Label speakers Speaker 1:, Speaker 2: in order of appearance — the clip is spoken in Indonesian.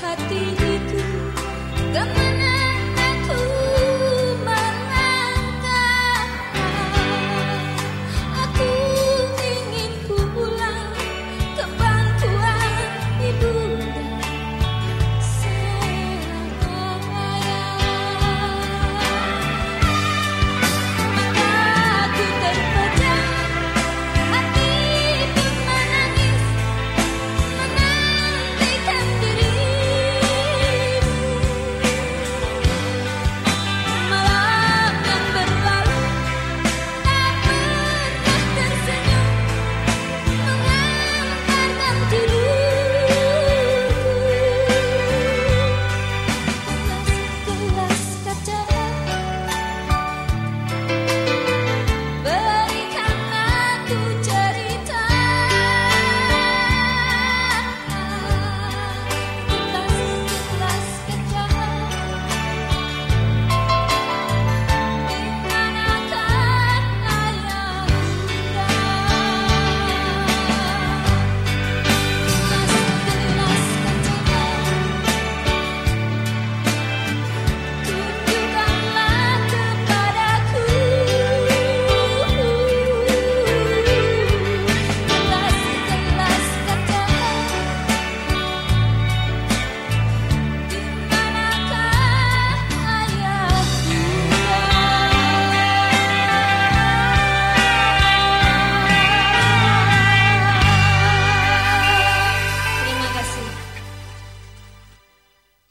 Speaker 1: Hati itu. Teman